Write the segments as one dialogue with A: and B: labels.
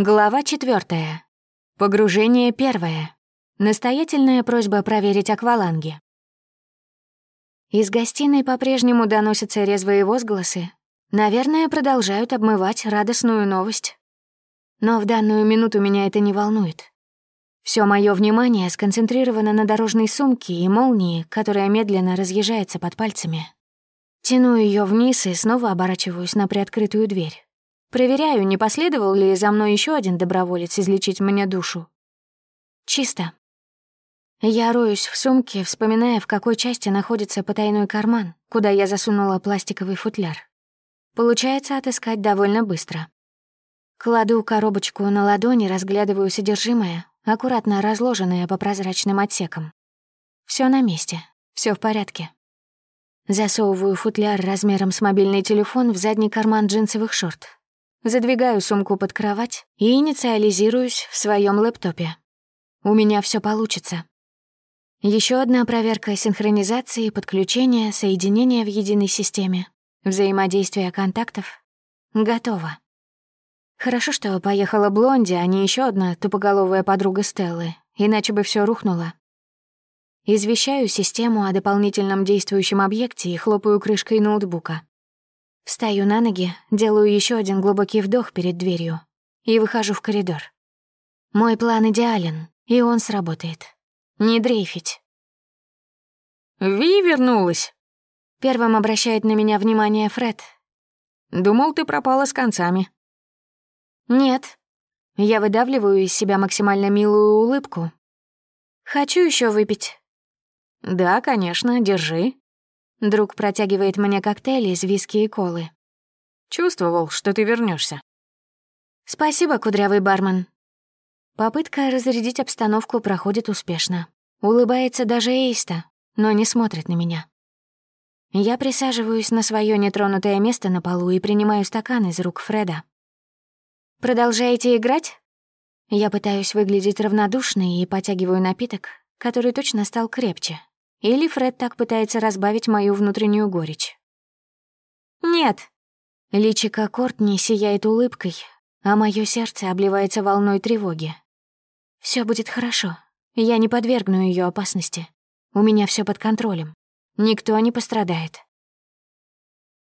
A: Глава четвертая. Погружение первое. Настоятельная просьба проверить акваланги. Из гостиной по-прежнему доносятся резвые возгласы. Наверное, продолжают обмывать радостную новость. Но в данную минуту меня это не волнует. Все мое внимание сконцентрировано на дорожной сумке и молнии, которая медленно разъезжается под пальцами. Тяну ее вниз и снова оборачиваюсь на приоткрытую дверь. Проверяю, не последовал ли за мной еще один доброволец излечить мне душу. Чисто. Я роюсь в сумке, вспоминая, в какой части находится потайной карман, куда я засунула пластиковый футляр. Получается отыскать довольно быстро. Кладу коробочку на ладони, разглядываю содержимое, аккуратно разложенное по прозрачным отсекам. Все на месте, все в порядке. Засовываю футляр размером с мобильный телефон в задний карман джинсовых шорт, Задвигаю сумку под кровать и инициализируюсь в своем лэптопе. У меня все получится. Еще одна проверка синхронизации, подключения, соединения в единой системе, взаимодействия контактов. Готово. Хорошо, что поехала Блонди, а не еще одна тупоголовая подруга Стеллы, иначе бы все рухнуло. Извещаю систему о дополнительном действующем объекте и хлопаю крышкой ноутбука. Встаю на ноги, делаю еще один глубокий вдох перед дверью и выхожу в коридор. Мой план идеален, и он сработает. Не дрейфить.
B: «Ви вернулась!»
A: Первым обращает на меня внимание Фред.
B: «Думал, ты пропала с концами».
A: «Нет». Я выдавливаю из себя максимально милую улыбку. «Хочу еще выпить».
B: «Да, конечно, держи».
A: Друг протягивает мне коктейли из виски и колы.
B: Чувствовал, что ты вернешься.
A: Спасибо, кудрявый бармен. Попытка разрядить обстановку проходит успешно. Улыбается даже Эйста, но не смотрит на меня. Я присаживаюсь на свое нетронутое место на полу и принимаю стакан из рук Фреда. «Продолжаете играть?» Я пытаюсь выглядеть равнодушной и потягиваю напиток, который точно стал крепче, или Фред так пытается разбавить мою внутреннюю горечь? «Нет». Личико Кортни сияет улыбкой, а мое сердце обливается волной тревоги. Все будет хорошо. Я не подвергну ее опасности. У меня все под контролем. Никто не пострадает.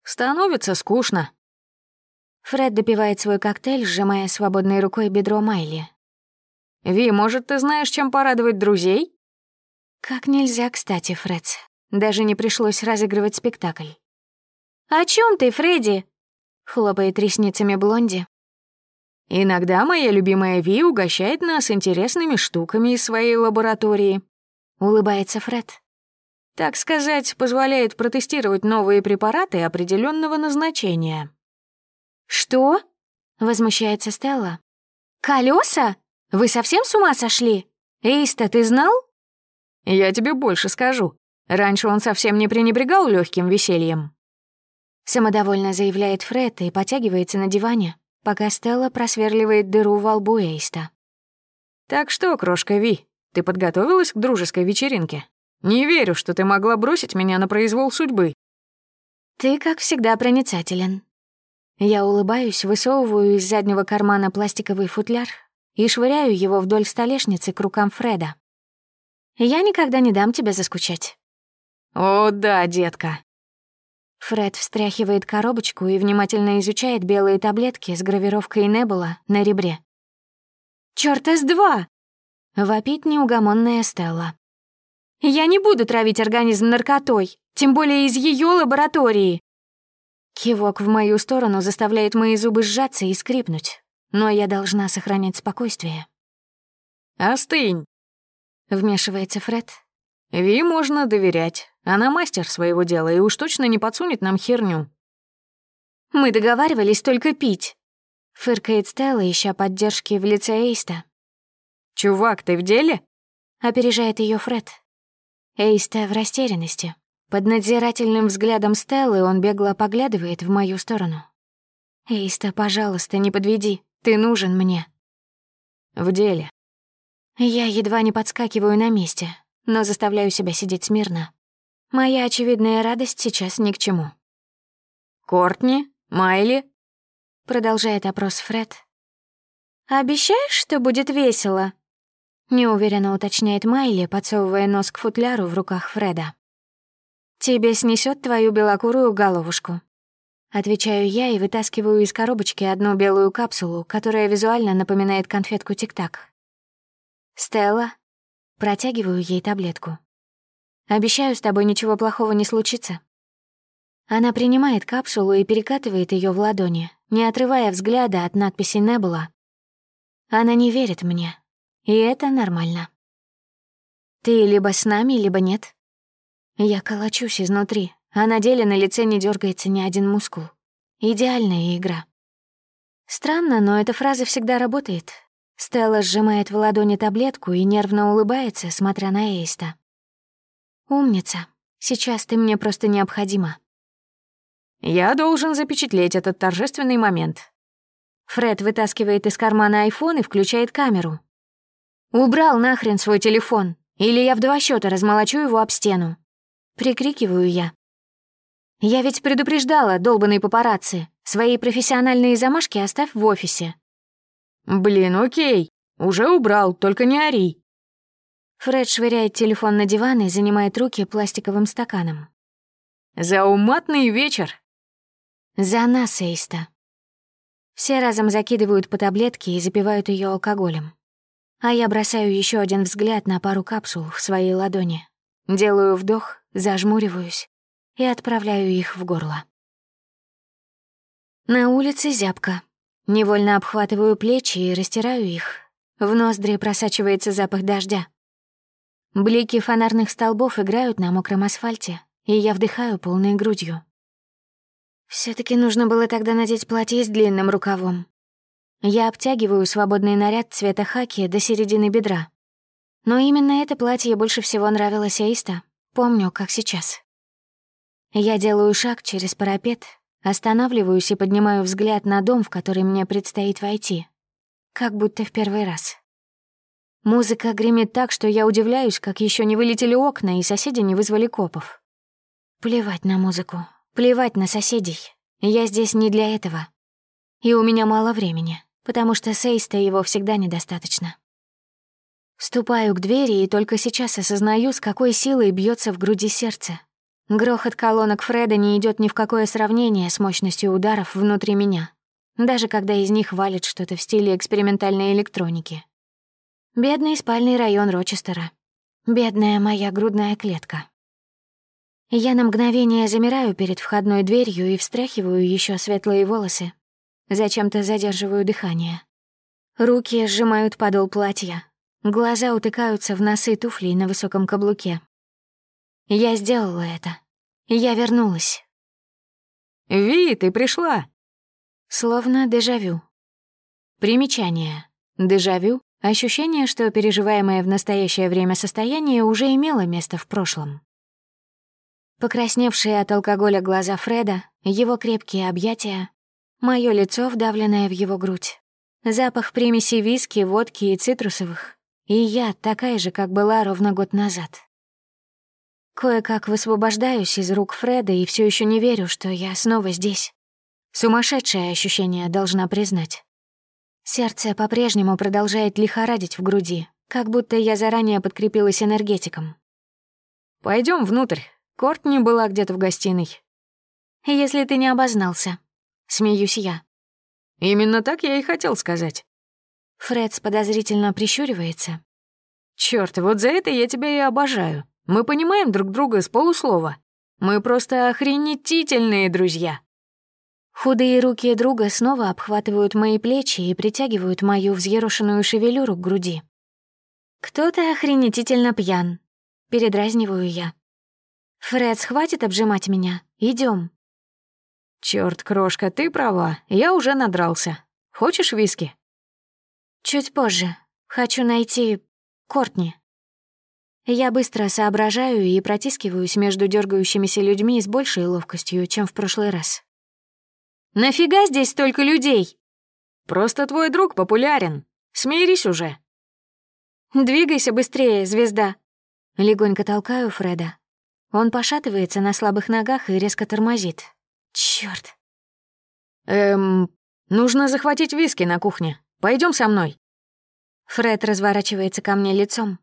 B: Становится скучно.
A: Фред допивает свой коктейль, сжимая свободной рукой бедро Майли.
B: «Ви, может, ты знаешь, чем порадовать друзей?»
A: Как нельзя кстати, Фредс. Даже не пришлось разыгрывать спектакль. «О чем ты, Фредди?» — хлопает ресницами Блонди.
B: «Иногда моя любимая Ви угощает нас интересными штуками из своей лаборатории», — улыбается Фред. «Так сказать, позволяет протестировать новые препараты определенного назначения».
A: «Что?» — возмущается Стелла. «Колеса? Вы совсем с ума сошли? Эйста, ты знал?»
B: Я тебе больше скажу. Раньше он совсем не пренебрегал легким весельем.
A: Самодовольно заявляет Фред и потягивается на диване, пока Стелла просверливает дыру во лбу Эйста.
B: «Так что, крошка Ви, ты подготовилась к дружеской вечеринке? Не верю, что ты могла бросить меня на произвол судьбы».
A: «Ты, как всегда, проницателен». Я улыбаюсь, высовываю из заднего кармана пластиковый футляр и швыряю его вдоль столешницы к рукам Фреда. Я никогда не дам тебе заскучать».
B: «О, да, детка».
A: Фред встряхивает коробочку и внимательно изучает белые таблетки с гравировкой Небула на ребре. «Чёрт, С-2!» — вопит неугомонная Стелла. «Я не буду травить организм наркотой, тем более из ее лаборатории!» Кивок в мою сторону заставляет мои зубы сжаться и скрипнуть, но я должна сохранять спокойствие.
B: «Остынь!»
A: Вмешивается Фред.
B: Ви можно доверять. Она мастер своего дела и уж точно не подсунет нам херню.
A: Мы договаривались только пить. Фыркает Стелла, ища поддержки в лице Эйста.
B: «Чувак, ты в деле?»
A: Опережает ее Фред. Эйста в растерянности. Под надзирательным взглядом Стеллы он бегло поглядывает в мою сторону. «Эйста, пожалуйста, не подведи. Ты нужен мне».
B: «В деле.
A: Я едва не подскакиваю на месте, но заставляю себя сидеть смирно. Моя очевидная радость сейчас ни к чему.
B: «Кортни? Майли?»
A: Продолжает опрос Фред. «Обещаешь, что будет весело?» Неуверенно уточняет Майли, подсовывая нос к футляру в руках Фреда. «Тебе снесет твою белокурую головушку». Отвечаю я и вытаскиваю из коробочки одну белую капсулу, которая визуально напоминает конфетку Тик-Так. «Стелла». Протягиваю ей таблетку. «Обещаю, с тобой ничего плохого не случится». Она принимает капсулу и перекатывает ее в ладони, не отрывая взгляда от надписи «Небула». Она не верит мне, и это нормально. Ты либо с нами, либо нет. Я колочусь изнутри, а на деле на лице не дергается ни один мускул. Идеальная игра. Странно, но эта фраза всегда работает. Стелла сжимает в ладони таблетку и нервно улыбается, смотря на Эйста. «Умница. Сейчас ты мне просто необходима».
B: «Я должен запечатлеть этот торжественный момент».
A: Фред вытаскивает из кармана айфон и включает камеру. «Убрал нахрен свой телефон, или я в два счета размолочу его об стену». Прикрикиваю я. «Я ведь предупреждала, долбанные папарацци. Свои профессиональные замашки оставь в офисе».
B: «Блин, окей. Уже убрал, только не ори».
A: Фред швыряет телефон на диван и занимает руки пластиковым стаканом.
B: «За уматный вечер!»
A: «За нас, Эйста». Все разом закидывают по таблетке и запивают ее алкоголем. А я бросаю еще один взгляд на пару капсул в своей ладони. Делаю вдох, зажмуриваюсь и отправляю их в горло. На улице зябко. Невольно обхватываю плечи и растираю их. В ноздри просачивается запах дождя. Блики фонарных столбов играют на мокром асфальте, и я вдыхаю полной грудью. все таки нужно было тогда надеть платье с длинным рукавом. Я обтягиваю свободный наряд цвета хаки до середины бедра. Но именно это платье больше всего нравилось Эйста. Помню, как сейчас. Я делаю шаг через парапет, останавливаюсь и поднимаю взгляд на дом, в который мне предстоит войти. Как будто в первый раз. Музыка гремит так, что я удивляюсь, как еще не вылетели окна и соседи не вызвали копов. Плевать на музыку, плевать на соседей. Я здесь не для этого. И у меня мало времени потому что Сейста его всегда недостаточно. Ступаю к двери и только сейчас осознаю, с какой силой бьется в груди сердце. Грохот колонок Фреда не идет ни в какое сравнение с мощностью ударов внутри меня, даже когда из них валит что-то в стиле экспериментальной электроники. Бедный спальный район Рочестера. Бедная моя грудная клетка. Я на мгновение замираю перед входной дверью и встряхиваю еще светлые волосы, Зачем-то задерживаю дыхание. Руки сжимают подол платья. Глаза утыкаются в носы туфлей на высоком каблуке. Я сделала это. Я вернулась.
B: «Ви, ты пришла!»
A: Словно дежавю. Примечание. Дежавю — ощущение, что переживаемое в настоящее время состояние уже имело место в прошлом. Покрасневшие от алкоголя глаза Фреда, его крепкие объятия, Моё лицо, вдавленное в его грудь. Запах примеси виски, водки и цитрусовых. И я такая же, как была ровно год назад. Кое-как высвобождаюсь из рук Фреда и все еще не верю, что я снова здесь. Сумасшедшее ощущение, должна признать. Сердце по-прежнему продолжает лихорадить в груди, как будто я заранее подкрепилась энергетиком.
B: Пойдем внутрь. Кортни была где-то в гостиной.
A: Если ты не обознался. Смеюсь я.
B: Именно так я и хотел сказать.
A: Фред подозрительно прищуривается.
B: Черт, вот за это я тебя и обожаю. Мы понимаем друг друга с полуслова. Мы просто охренетительные друзья.
A: Худые руки друга снова обхватывают мои плечи и притягивают мою взъерошенную шевелюру к груди. «Кто-то охренетительно пьян», — передразниваю я. «Фред, хватит обжимать меня. Идем.
B: Черт, крошка, ты права, я уже надрался. Хочешь виски?
A: Чуть позже. Хочу найти Кортни. Я быстро соображаю и протискиваюсь между дергающимися людьми с большей ловкостью, чем в прошлый раз. «Нафига здесь столько людей?»
B: «Просто твой друг популярен. Смирись уже».
A: «Двигайся быстрее, звезда». Легонько толкаю Фреда. Он пошатывается на слабых ногах и резко тормозит. Чёрт.
B: Эм, нужно захватить виски на кухне. Пойдем со мной».
A: Фред разворачивается ко мне лицом.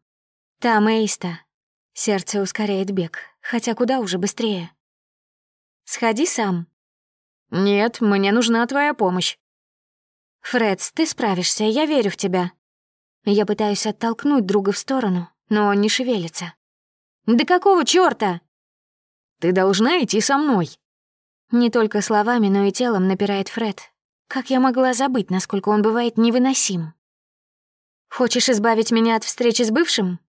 A: Там Эйста. Сердце ускоряет бег, хотя куда уже быстрее. «Сходи сам».
B: «Нет, мне нужна твоя помощь».
A: «Фредс, ты справишься, я верю в тебя». Я пытаюсь оттолкнуть друга в сторону, но он не шевелится. «Да какого чёрта?»
B: «Ты должна идти со мной».
A: Не только словами, но и телом напирает Фред. Как я могла забыть, насколько он бывает невыносим? «Хочешь избавить меня от встречи с бывшим?»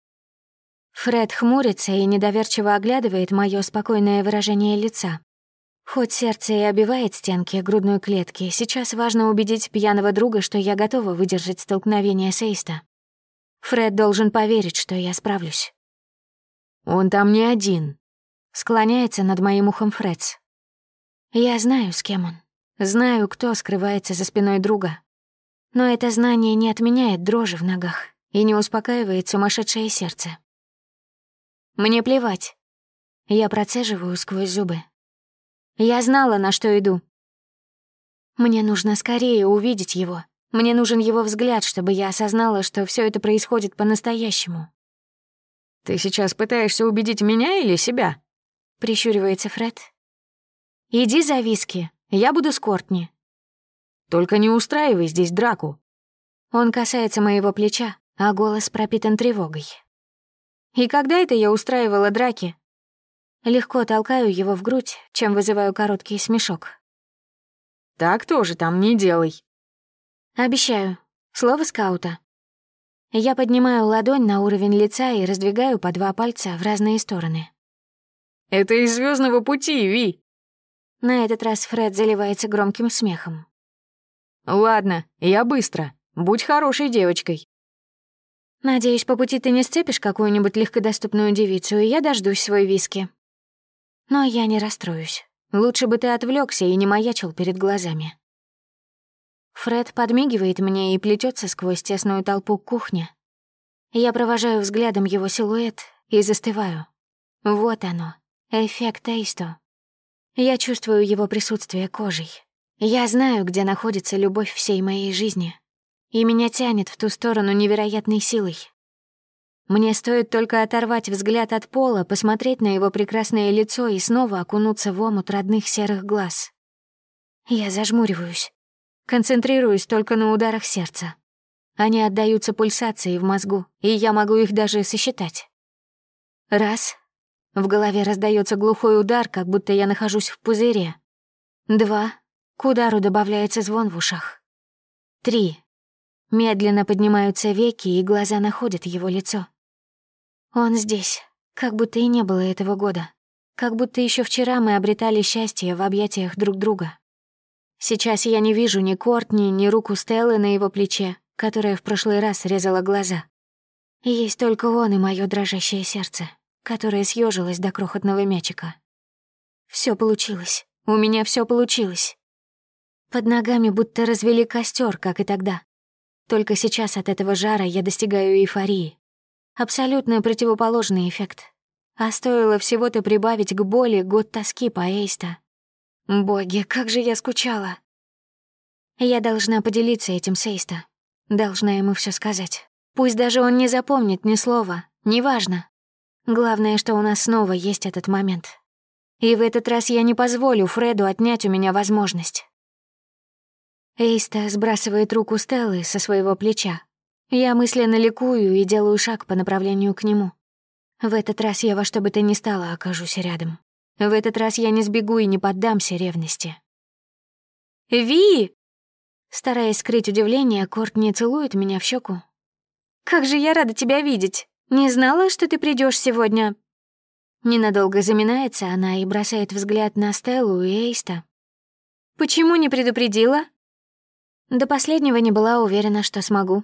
A: Фред хмурится и недоверчиво оглядывает мое спокойное выражение лица. Хоть сердце и обивает стенки грудной клетки, сейчас важно убедить пьяного друга, что я готова выдержать столкновение с Эйста. Фред должен поверить, что я справлюсь.
B: «Он там не один», —
A: склоняется над моим ухом Фредс. Я знаю, с кем он. Знаю, кто скрывается за спиной друга. Но это знание не отменяет дрожи в ногах и не успокаивает сумасшедшее сердце. Мне плевать. Я процеживаю сквозь зубы. Я знала, на что иду. Мне нужно скорее увидеть его. Мне нужен его взгляд, чтобы я осознала, что все это происходит по-настоящему.
B: «Ты сейчас пытаешься убедить меня или себя?»
A: — прищуривается Фред. «Иди за виски, я буду с Кортни».
B: «Только не устраивай здесь драку».
A: Он касается моего плеча, а голос пропитан тревогой. И когда это я устраивала драки? Легко толкаю его в грудь, чем вызываю короткий смешок.
B: «Так тоже там не делай».
A: «Обещаю. Слово скаута». Я поднимаю ладонь на уровень лица и раздвигаю по два пальца в разные стороны.
B: «Это из звездного пути, Ви!»
A: На этот раз Фред заливается громким смехом.
B: «Ладно, я быстро. Будь хорошей девочкой».
A: Надеюсь, по пути ты не сцепишь какую-нибудь легкодоступную девицу, и я дождусь свой виски. Но я не расстроюсь. Лучше бы ты отвлекся и не маячил перед глазами. Фред подмигивает мне и плетется сквозь тесную толпу к кухне. Я провожаю взглядом его силуэт и застываю. Вот оно, эффект Эйсто. Я чувствую его присутствие кожей. Я знаю, где находится любовь всей моей жизни и меня тянет в ту сторону невероятной силой. Мне стоит только оторвать взгляд от пола, посмотреть на его прекрасное лицо и снова окунуться в омут родных серых глаз. Я зажмуриваюсь, концентрируюсь только на ударах сердца. Они отдаются пульсации в мозгу, и я могу их даже сосчитать. Раз. В голове раздается глухой удар, как будто я нахожусь в пузыре. Два. К удару добавляется звон в ушах. Три. Медленно поднимаются веки, и глаза находят его лицо. Он здесь, как будто и не было этого года. Как будто еще вчера мы обретали счастье в объятиях друг друга. Сейчас я не вижу ни Кортни, ни руку Стеллы на его плече, которая в прошлый раз резала глаза. Есть только он и мое дрожащее сердце, которое съежилось до крохотного мячика. Все получилось. У меня все получилось. Под ногами будто развели костер, как и тогда. Только сейчас от этого жара я достигаю эйфории. Абсолютно противоположный эффект. А стоило всего-то прибавить к боли год тоски по Эйста. Боги, как же я скучала. Я должна поделиться этим с Эйста. Должна ему все сказать. Пусть даже он не запомнит ни слова, неважно. Главное, что у нас снова есть этот момент. И в этот раз я не позволю Фреду отнять у меня возможность. Эйста сбрасывает руку Стеллы со своего плеча. Я мысленно ликую и делаю шаг по направлению к нему. В этот раз я во что бы то ни стало окажусь рядом. В этот раз я не сбегу и не поддамся ревности. «Ви!» Стараясь скрыть удивление, Кортни целует меня в щеку. «Как же я рада тебя видеть! Не знала, что ты придешь сегодня!» Ненадолго заминается она и бросает взгляд на Стеллу и Эйста. «Почему не предупредила?» До последнего не была уверена, что смогу.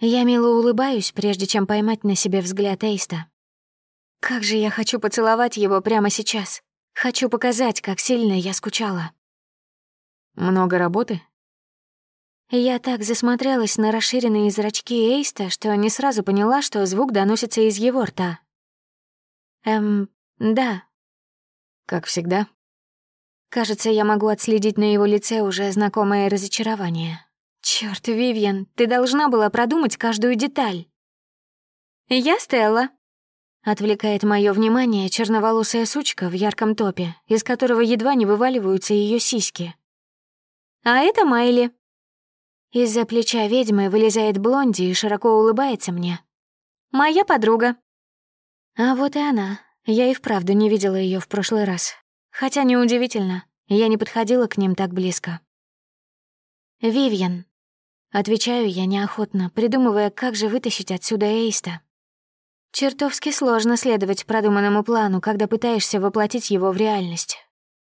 A: Я мило улыбаюсь, прежде чем поймать на себе взгляд Эйста. Как же я хочу поцеловать его прямо сейчас. Хочу показать, как сильно я скучала.
B: Много работы?
A: Я так засмотрелась на расширенные зрачки Эйста, что не сразу поняла, что звук доносится из его рта. Эм, да.
B: Как всегда.
A: Кажется, я могу отследить на его лице уже знакомое разочарование. Чёрт, Вивьен, ты должна была продумать каждую деталь. Я Стелла. Отвлекает мое внимание черноволосая сучка в ярком топе, из которого едва не вываливаются ее сиськи. А это Майли. Из-за плеча ведьмы вылезает Блонди и широко улыбается мне. Моя подруга. А вот и она. Я и вправду не видела ее в прошлый раз. Хотя неудивительно, я не подходила к ним так близко. «Вивьен», — отвечаю я неохотно, придумывая, как же вытащить отсюда Эйста. Чертовски сложно следовать продуманному плану, когда пытаешься воплотить его в реальность.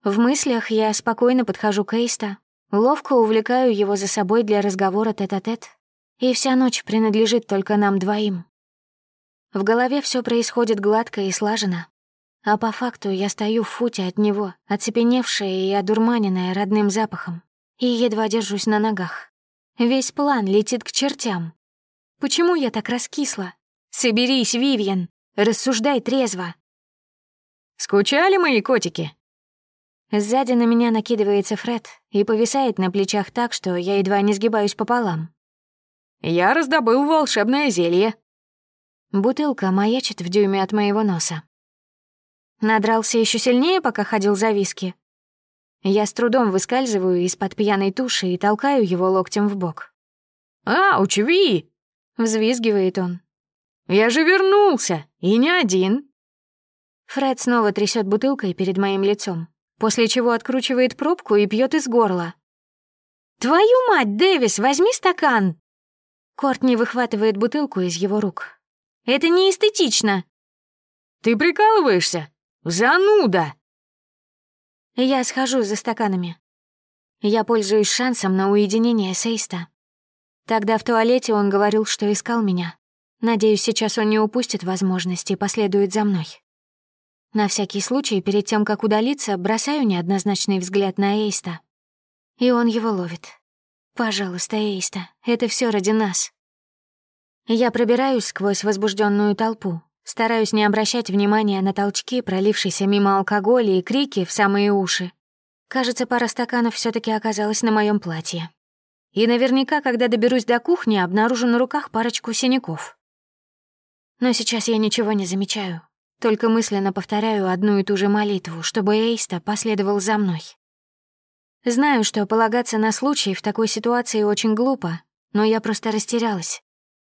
A: В мыслях я спокойно подхожу к Эйста, ловко увлекаю его за собой для разговора тет-а-тет, -тет, и вся ночь принадлежит только нам двоим. В голове все происходит гладко и слаженно, а по факту я стою в футе от него, оцепеневшая и одурманенная родным запахом и едва держусь на ногах. Весь план летит к чертям. Почему я так раскисла? Соберись, Вивьен, рассуждай трезво.
B: «Скучали мои котики?»
A: Сзади на меня накидывается Фред и повисает на плечах так, что я едва не сгибаюсь пополам.
B: «Я раздобыл волшебное зелье».
A: Бутылка маячит в дюйме от моего носа. Надрался еще сильнее, пока ходил за виски. Я с трудом выскальзываю из-под пьяной туши и толкаю его локтем в бок.
B: «А, учви!» — взвизгивает он. «Я же вернулся, и не один!»
A: Фред снова трясет бутылкой перед моим лицом, после чего откручивает пробку и пьет из горла. «Твою мать, Дэвис, возьми стакан!» Кортни выхватывает бутылку из его рук. «Это не эстетично!»
B: «Ты прикалываешься? Зануда!»
A: Я схожу за стаканами. Я пользуюсь шансом на уединение с Эйста. Тогда в туалете он говорил, что искал меня. Надеюсь, сейчас он не упустит возможности и последует за мной. На всякий случай, перед тем, как удалиться, бросаю неоднозначный взгляд на Эйста. И он его ловит. «Пожалуйста, Эйста, это все ради нас». Я пробираюсь сквозь возбужденную толпу, Стараюсь не обращать внимания на толчки, пролившиеся мимо алкоголя и крики в самые уши. Кажется, пара стаканов все таки оказалась на моем платье. И наверняка, когда доберусь до кухни, обнаружу на руках парочку синяков. Но сейчас я ничего не замечаю, только мысленно повторяю одну и ту же молитву, чтобы Эйста последовал за мной. Знаю, что полагаться на случай в такой ситуации очень глупо, но я просто растерялась.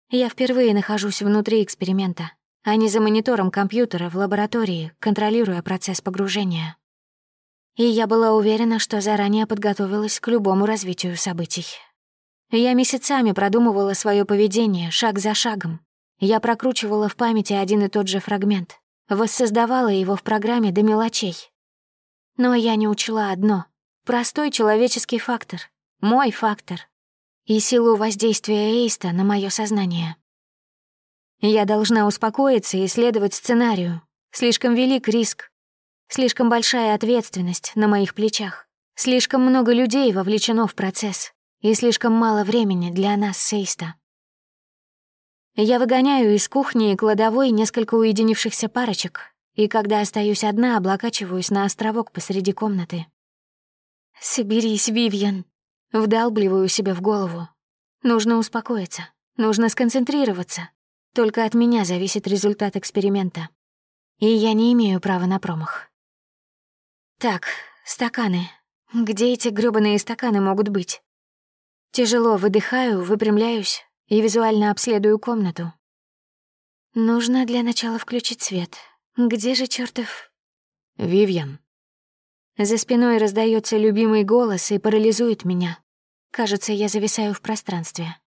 A: Я впервые нахожусь внутри эксперимента, а не за монитором компьютера в лаборатории, контролируя процесс погружения. И я была уверена, что заранее подготовилась к любому развитию событий. Я месяцами продумывала свое поведение, шаг за шагом. Я прокручивала в памяти один и тот же фрагмент, воссоздавала его в программе до мелочей. Но я не учла одно — простой человеческий фактор, мой фактор и силу воздействия Эйста на мое сознание. Я должна успокоиться и следовать сценарию. Слишком велик риск. Слишком большая ответственность на моих плечах. Слишком много людей вовлечено в процесс. И слишком мало времени для нас с Эйста. Я выгоняю из кухни и кладовой несколько уединившихся парочек, и когда остаюсь одна, облокачиваюсь на островок посреди комнаты. «Соберись, Вивьен!» Вдалбливаю себе в голову. Нужно успокоиться, нужно сконцентрироваться, только от меня зависит результат эксперимента. И я не имею права на промах. Так, стаканы. Где эти грёбаные стаканы могут быть? Тяжело выдыхаю, выпрямляюсь и визуально обследую комнату. Нужно для начала включить свет. Где же чертов...
B: Вивьен.
A: За спиной раздается любимый голос и парализует меня. Кажется, я зависаю в пространстве.